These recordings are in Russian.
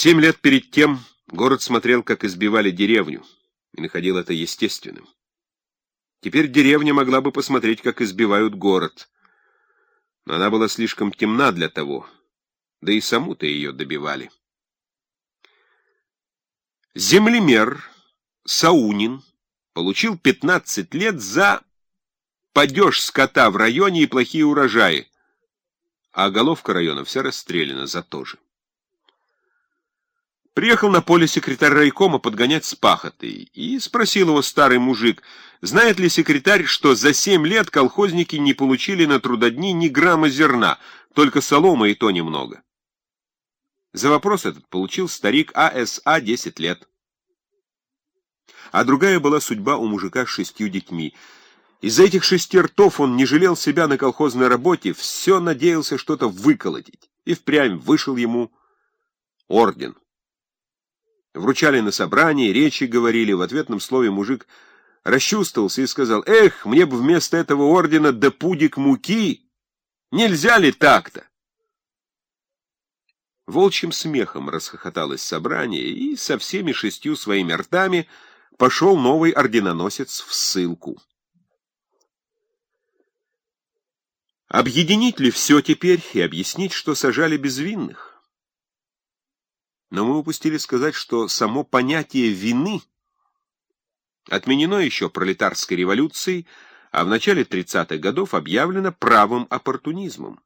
Семь лет перед тем город смотрел, как избивали деревню, и находил это естественным. Теперь деревня могла бы посмотреть, как избивают город, но она была слишком темна для того, да и саму-то ее добивали. Землемер Саунин получил 15 лет за падеж скота в районе и плохие урожаи, а головка района вся расстреляна за то же. Приехал на поле секретарь райкома подгонять с пахотой, и спросил его старый мужик, знает ли секретарь, что за семь лет колхозники не получили на трудодни ни грамма зерна, только солома и то немного. За вопрос этот получил старик АСА 10 лет. А другая была судьба у мужика с шестью детьми. Из-за этих шести ртов он не жалел себя на колхозной работе, все надеялся что-то выколотить. И впрямь вышел ему орден. Вручали на собрании, речи говорили, в ответном слове мужик расчувствовался и сказал, «Эх, мне бы вместо этого ордена да пудик муки! Нельзя ли так-то?» Волчьим смехом расхохоталось собрание, и со всеми шестью своими ртами пошел новый орденоносец в ссылку. Объединить ли все теперь и объяснить, что сажали безвинных? Но мы упустили сказать, что само понятие «вины» отменено еще пролетарской революцией, а в начале 30-х годов объявлено правым оппортунизмом.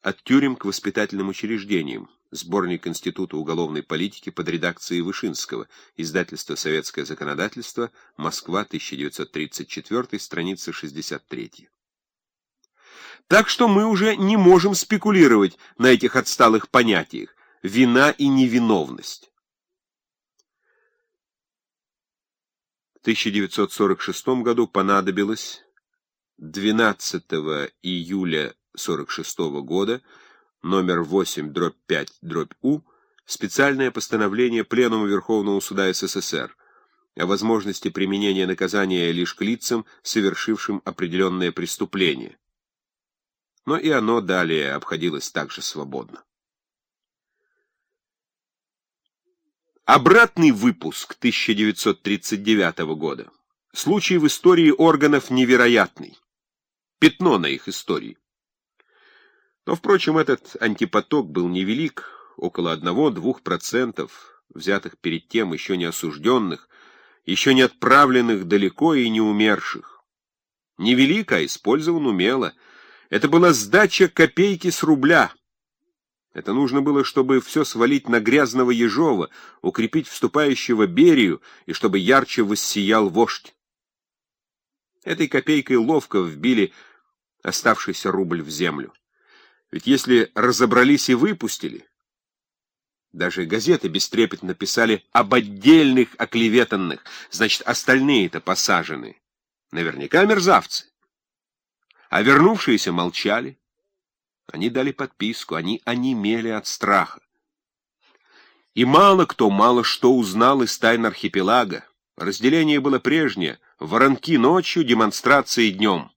От тюрем к воспитательным учреждениям. Сборник Института уголовной политики под редакцией Вышинского. Издательство «Советское законодательство», Москва, 1934, страница 63. Так что мы уже не можем спекулировать на этих отсталых понятиях вина и невиновность. В 1946 году понадобилось 12 июля 1946 года номер 8 дробь 5 дробь У специальное постановление Пленума Верховного Суда СССР о возможности применения наказания лишь к лицам, совершившим определенное преступление но и оно далее обходилось также свободно. Обратный выпуск 1939 года. Случай в истории органов невероятный. Пятно на их истории. Но, впрочем, этот антипоток был невелик, около 1-2%, взятых перед тем еще не осужденных, еще не отправленных далеко и не умерших. Невелик, а использован умело — это была сдача копейки с рубля. Это нужно было, чтобы все свалить на грязного Ежова, укрепить вступающего Берию, и чтобы ярче воссиял вождь. Этой копейкой ловко вбили оставшийся рубль в землю. Ведь если разобрались и выпустили, даже газеты бестрепетно писали об отдельных оклеветанных, значит, остальные-то посажены. Наверняка мерзавцы. А вернувшиеся молчали. Они дали подписку, они онемели от страха. И мало кто мало что узнал из тайн архипелага. Разделение было прежнее — воронки ночью, демонстрации днем.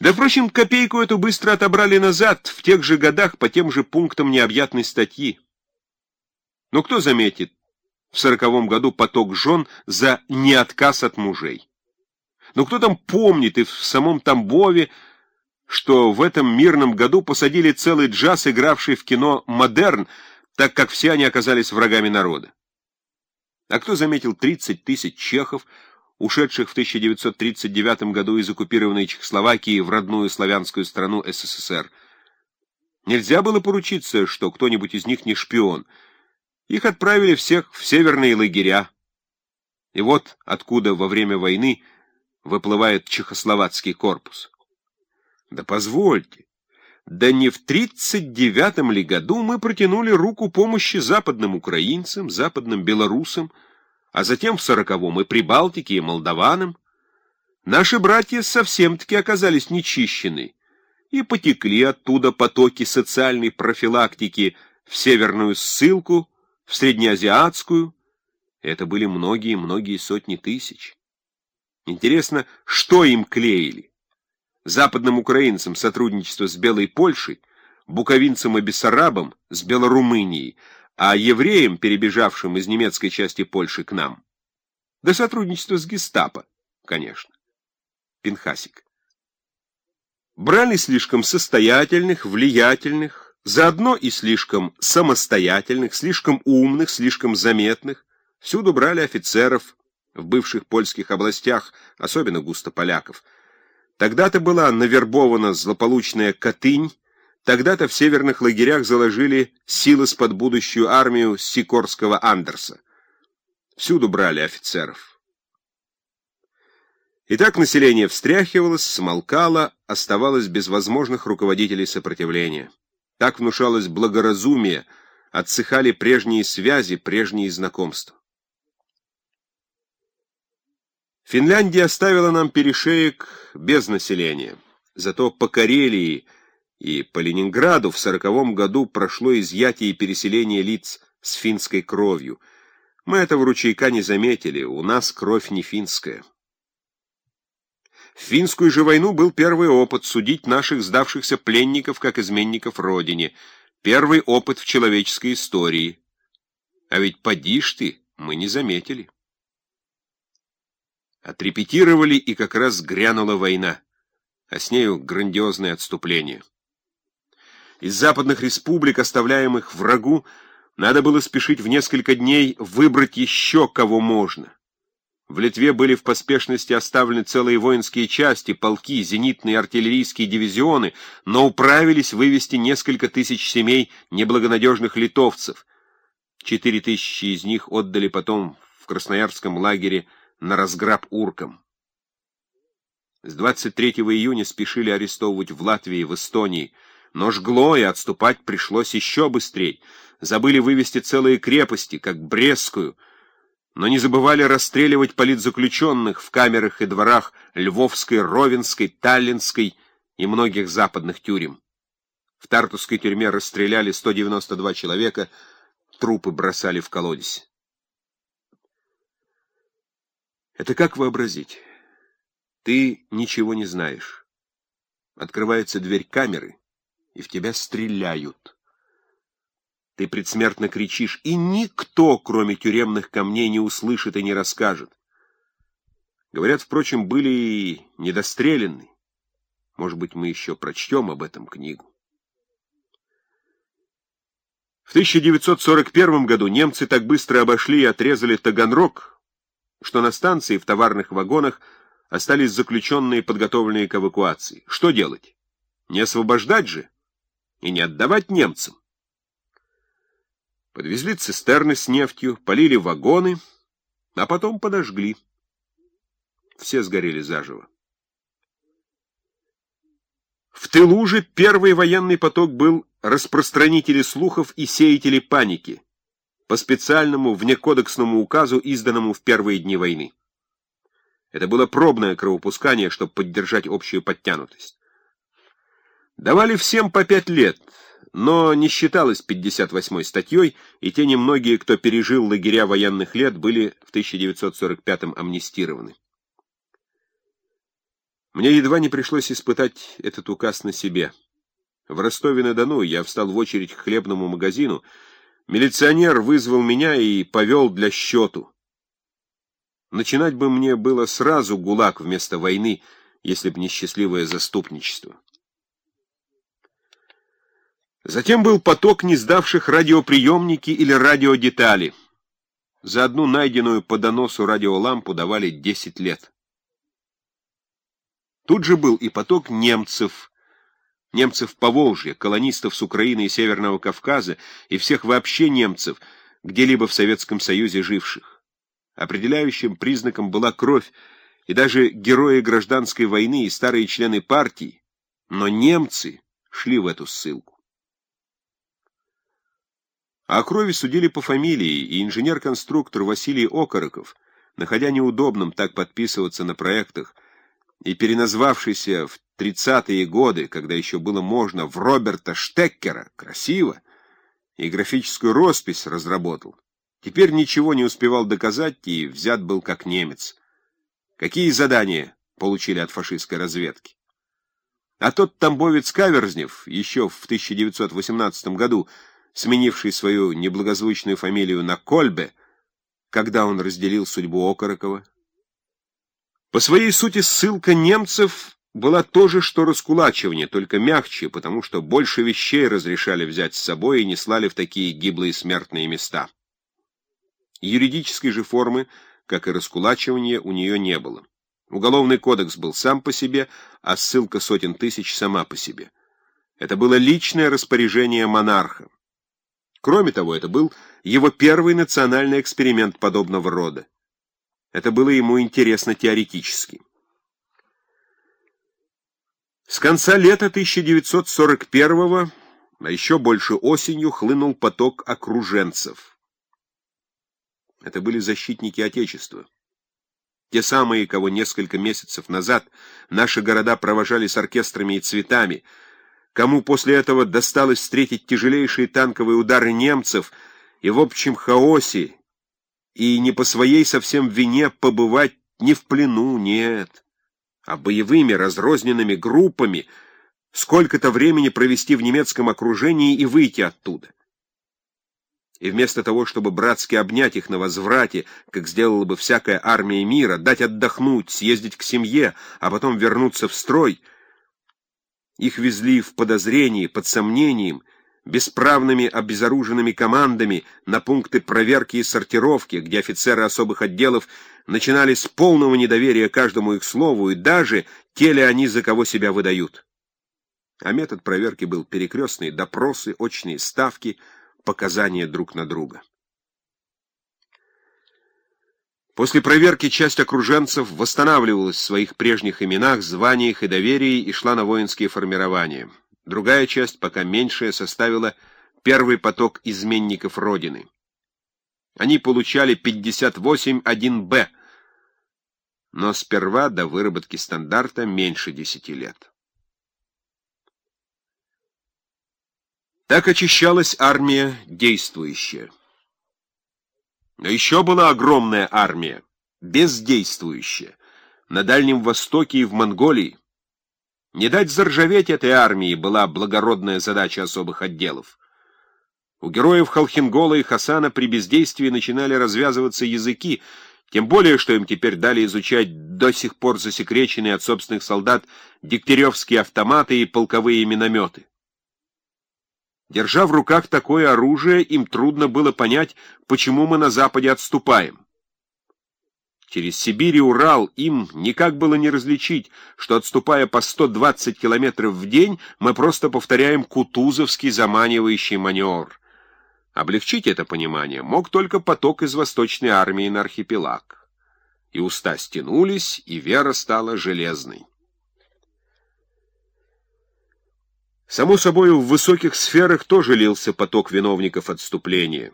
Да, впрочем, копейку эту быстро отобрали назад, в тех же годах, по тем же пунктам необъятной статьи. Но кто заметит в сороковом году поток жен за неотказ от мужей? Но кто там помнит и в самом Тамбове, что в этом мирном году посадили целый джаз, игравший в кино «Модерн», так как все они оказались врагами народа? А кто заметил 30 тысяч чехов, ушедших в 1939 году из оккупированной Чехословакии в родную славянскую страну СССР? Нельзя было поручиться, что кто-нибудь из них не шпион. Их отправили всех в северные лагеря. И вот откуда во время войны выплывает чехословацкий корпус. Да позвольте, да не в тридцать девятом ли году мы протянули руку помощи западным украинцам, западным белорусам, а затем в сороковом и Прибалтике, и молдаванам. Наши братья совсем-таки оказались нечищены, и потекли оттуда потоки социальной профилактики в северную ссылку, в среднеазиатскую. Это были многие-многие сотни тысяч. Интересно, что им клеили? Западным украинцам сотрудничество с Белой Польшей, буковинцам и бессарабам с Белорумынией, а евреям, перебежавшим из немецкой части Польши к нам. До сотрудничества с гестапо, конечно. Пинхасик. Брали слишком состоятельных, влиятельных, заодно и слишком самостоятельных, слишком умных, слишком заметных. Всюду брали офицеров, в бывших польских областях, особенно густо поляков. Тогда-то была навербована злополучная Катынь, тогда-то в северных лагерях заложили силы с под будущую армию Сикорского Андерса. Всюду брали офицеров. И так население встряхивалось, смолкало, оставалось без возможных руководителей сопротивления. Так внушалось благоразумие, отсыхали прежние связи, прежние знакомства. Финляндия оставила нам перешеек без населения. Зато по Карелии и по Ленинграду в сороковом году прошло изъятие и переселение лиц с финской кровью. Мы этого ручейка не заметили, у нас кровь не финская. В финскую же войну был первый опыт судить наших сдавшихся пленников как изменников родине, первый опыт в человеческой истории. А ведь поди ты, мы не заметили. Отрепетировали, и как раз грянула война, а с нею грандиозное отступление. Из западных республик, оставляемых врагу, надо было спешить в несколько дней выбрать еще кого можно. В Литве были в поспешности оставлены целые воинские части, полки, зенитные артиллерийские дивизионы, но управились вывести несколько тысяч семей неблагонадежных литовцев. Четыре тысячи из них отдали потом в Красноярском лагере на разграб уркам. С 23 июня спешили арестовывать в Латвии, в Эстонии, но жгло, и отступать пришлось еще быстрее. Забыли вывести целые крепости, как Брестскую, но не забывали расстреливать политзаключенных в камерах и дворах Львовской, Ровенской, Таллинской и многих западных тюрем. В Тартусской тюрьме расстреляли 192 человека, трупы бросали в колодец. Это как вообразить? Ты ничего не знаешь. Открывается дверь камеры, и в тебя стреляют. Ты предсмертно кричишь, и никто, кроме тюремных камней, не услышит и не расскажет. Говорят, впрочем, были и недострелены. Может быть, мы еще прочтем об этом книгу. В 1941 году немцы так быстро обошли и отрезали Таганрог, что на станции в товарных вагонах остались заключенные, подготовленные к эвакуации. Что делать? Не освобождать же и не отдавать немцам. Подвезли цистерны с нефтью, полили вагоны, а потом подожгли. Все сгорели заживо. В тылу же первый военный поток был распространители слухов и сеятели паники по специальному внекодексному указу, изданному в первые дни войны. Это было пробное кровопускание, чтобы поддержать общую подтянутость. Давали всем по пять лет, но не считалось 58-й статьей, и те немногие, кто пережил лагеря военных лет, были в 1945-м амнистированы. Мне едва не пришлось испытать этот указ на себе. В Ростове-на-Дону я встал в очередь к хлебному магазину, Милиционер вызвал меня и повел для счету. Начинать бы мне было сразу ГУЛАГ вместо войны, если б не счастливое заступничество. Затем был поток не сдавших радиоприемники или радиодетали. За одну найденную по доносу радиолампу давали 10 лет. Тут же был и поток немцев, немцев Поволжья, колонистов с Украины и Северного Кавказа и всех вообще немцев, где-либо в Советском Союзе живших. Определяющим признаком была кровь, и даже герои гражданской войны и старые члены партии, но немцы шли в эту ссылку. А о крови судили по фамилии, и инженер-конструктор Василий Окороков, находя неудобным так подписываться на проектах, и переназвавшийся в тридцатые годы, когда еще было можно, в Роберта Штеккера, красиво, и графическую роспись разработал. Теперь ничего не успевал доказать и взят был как немец. Какие задания получили от фашистской разведки? А тот тамбовец Каверзнев, еще в 1918 году, сменивший свою неблагозвучную фамилию на Кольбе, когда он разделил судьбу Окорокова. По своей сути ссылка немцев была то же, что раскулачивание, только мягче, потому что больше вещей разрешали взять с собой и не слали в такие гиблые смертные места. Юридической же формы, как и раскулачивание, у нее не было. Уголовный кодекс был сам по себе, а ссылка сотен тысяч сама по себе. Это было личное распоряжение монарха. Кроме того, это был его первый национальный эксперимент подобного рода. Это было ему интересно теоретически. С конца лета 1941-го, а еще больше осенью, хлынул поток окруженцев. Это были защитники Отечества. Те самые, кого несколько месяцев назад наши города провожали с оркестрами и цветами, кому после этого досталось встретить тяжелейшие танковые удары немцев и в общем хаосе, и не по своей совсем вине побывать не в плену, нет, а боевыми разрозненными группами, сколько-то времени провести в немецком окружении и выйти оттуда. И вместо того, чтобы братски обнять их на возврате, как сделала бы всякая армия мира, дать отдохнуть, съездить к семье, а потом вернуться в строй, их везли в подозрении, под сомнением, бесправными обезоруженными командами на пункты проверки и сортировки, где офицеры особых отделов начинали с полного недоверия каждому их слову, и даже те ли они, за кого себя выдают. А метод проверки был перекрестные допросы, очные ставки — показания друг на друга. После проверки часть окруженцев восстанавливалась в своих прежних именах, званиях и доверии и шла на воинские формирования. Другая часть, пока меньшая, составила первый поток изменников Родины. Они получали 58-1Б, но сперва до выработки стандарта меньше 10 лет. Так очищалась армия действующая. Но еще была огромная армия, бездействующая, на Дальнем Востоке и в Монголии. Не дать заржаветь этой армии была благородная задача особых отделов. У героев Халхингола и Хасана при бездействии начинали развязываться языки, тем более, что им теперь дали изучать до сих пор засекреченные от собственных солдат дегтяревские автоматы и полковые минометы. Держа в руках такое оружие, им трудно было понять, почему мы на Западе отступаем. Через Сибирь и Урал им никак было не различить, что, отступая по 120 километров в день, мы просто повторяем кутузовский заманивающий маневр. Облегчить это понимание мог только поток из Восточной армии на архипелаг. И уста стянулись, и вера стала железной. Само собой, в высоких сферах тоже лился поток виновников отступления.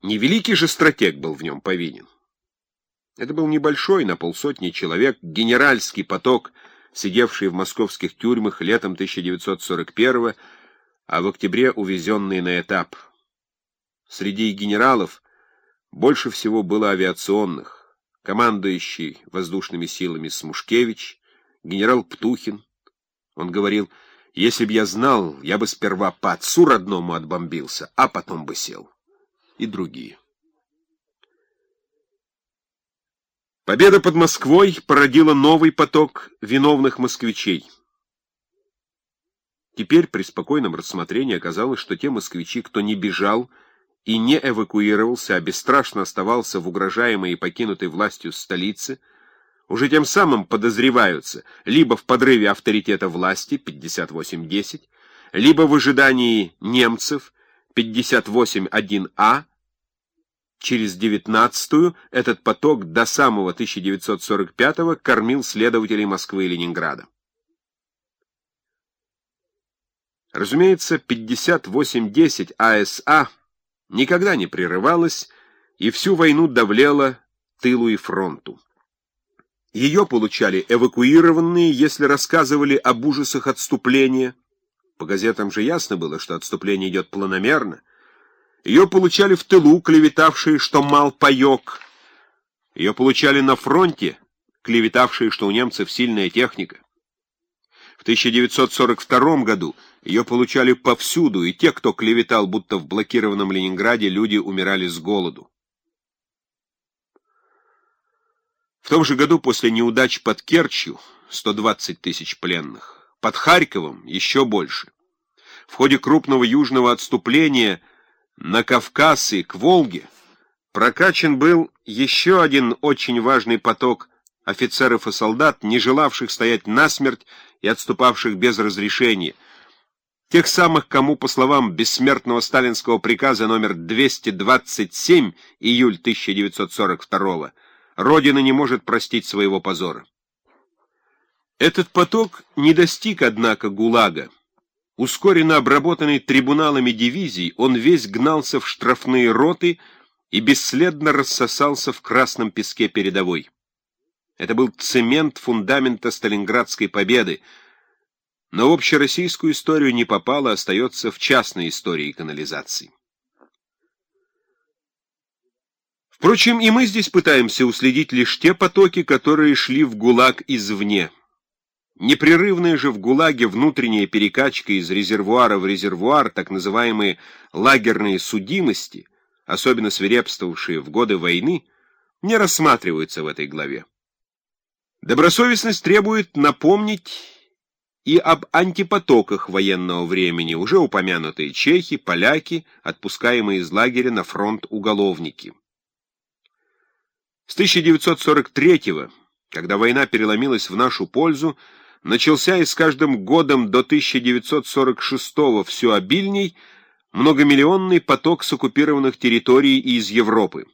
Невеликий же стратег был в нем повинен. Это был небольшой, на полсотни человек, генеральский поток, сидевший в московских тюрьмах летом 1941 а в октябре увезенный на этап. Среди генералов больше всего было авиационных. Командующий воздушными силами Смушкевич, генерал Птухин. Он говорил, если б я знал, я бы сперва по отцу родному отбомбился, а потом бы сел. И другие. Победа под Москвой породила новый поток виновных москвичей. Теперь при спокойном рассмотрении оказалось, что те москвичи, кто не бежал и не эвакуировался, а бесстрашно оставался в угрожаемой и покинутой властью столице, уже тем самым подозреваются либо в подрыве авторитета власти 58-10, либо в ожидании немцев 58-1А. Через 19-ю этот поток до самого 1945-го кормил следователей Москвы и Ленинграда. Разумеется, 58-10 АСА никогда не прерывалась и всю войну давлела тылу и фронту. Ее получали эвакуированные, если рассказывали об ужасах отступления. По газетам же ясно было, что отступление идет планомерно. Ее получали в тылу, клеветавшие, что мал паек. Ее получали на фронте, клеветавшие, что у немцев сильная техника. В 1942 году ее получали повсюду, и те, кто клеветал, будто в блокированном Ленинграде люди умирали с голоду. В том же году после неудач под Керчью 120 тысяч пленных, под Харьковом еще больше. В ходе крупного южного отступления на Кавказ и к Волге прокачан был еще один очень важный поток офицеров и солдат, не желавших стоять насмерть и отступавших без разрешения, тех самых, кому, по словам бессмертного сталинского приказа номер 227 июль 1942 Родина не может простить своего позора. Этот поток не достиг, однако, ГУЛАГа. Ускоренно обработанный трибуналами дивизий, он весь гнался в штрафные роты и бесследно рассосался в красном песке передовой. Это был цемент фундамента Сталинградской победы, но в общероссийскую историю не попало, остается в частной истории канализации. Впрочем, и мы здесь пытаемся уследить лишь те потоки, которые шли в ГУЛАГ извне. Непрерывная же в ГУЛАГе внутренняя перекачка из резервуара в резервуар, так называемые лагерные судимости, особенно свирепствовавшие в годы войны, не рассматриваются в этой главе. Добросовестность требует напомнить и об антипотоках военного времени, уже упомянутые чехи, поляки, отпускаемые из лагеря на фронт уголовники. С 1943 когда война переломилась в нашу пользу, начался и с каждым годом до 1946 все обильней многомиллионный поток с оккупированных территорий из Европы.